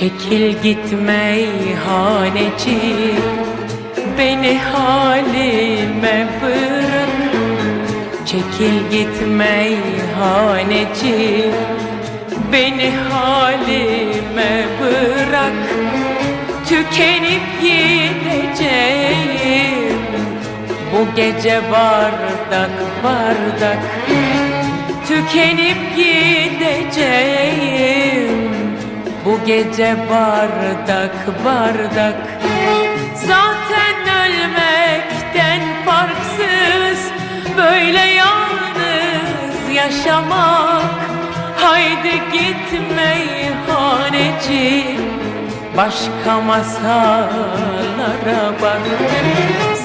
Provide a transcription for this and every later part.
Çekil git meyhaneci. Beni halime bırak. Çekil git meyhaneci. Beni halime bırak. Tükenip gideceğim. Bu gece bardak bardak. Tükenip gideceğim Bu gece bardak bardak. Zaten ölmekten farksız Böyle yalnız yaşamak. Haydi git meyhaneci Başka masallara bak.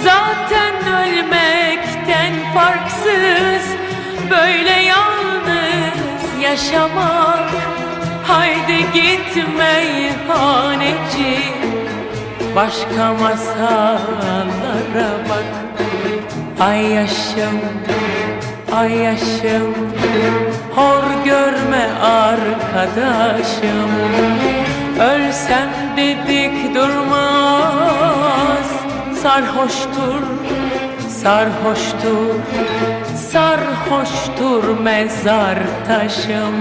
Zaten ölmekten farksız Böyle yalnız yaşamak git meyhaneci Başka masallara bak. Ay yaşım, ay yaşım. Hor görme arkadaşım. Ölsem dedik durmaz. Sarhoştur, sarhoştur. Sarhoştur mezar taşım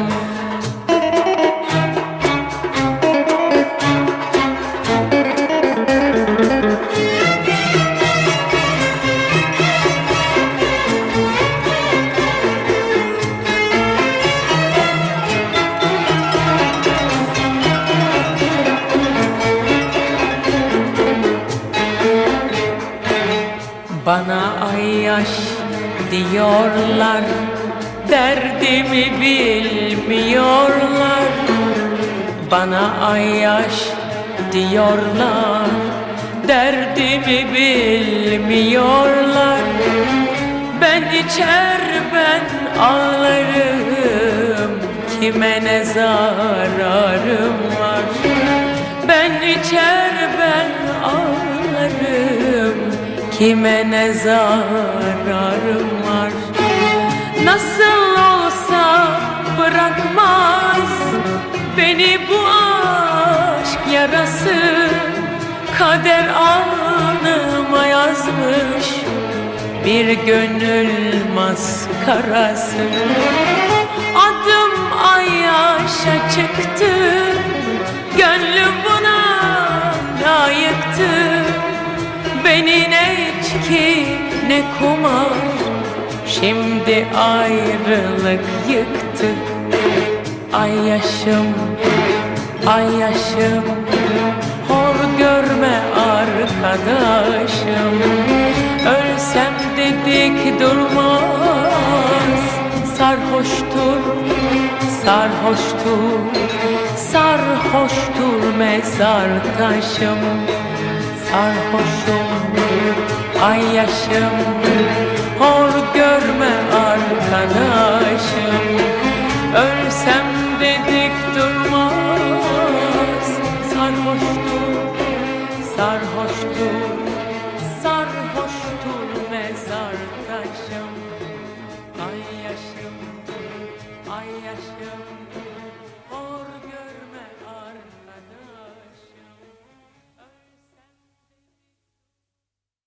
Bana ay yaş diyorlar Derdimi bilmiyorlar. Bana ay yaş diyorlar Derdimi bilmiyorlar. Ben içer ben ağlarım Kime ne zararım var? Ben içer Kime ne zararım var? Nasıl olsa bırakmaz Beni bu aşk yarası. Kader anıma yazmış Bir gönül maskarası. Adım Ayyaş'a çıktı Gönlüm ne kumar. Şimdi ayrılık yıktı. Ay yaşım, ay yaşım. Hor görme arkadaşım. Ölsem dedik durmaz. Sarhoştur, sarhoştur. Sarhoştur mezar taşım. Sarhoşum, ay yaşım Hor görme arkadaşım. Ölsem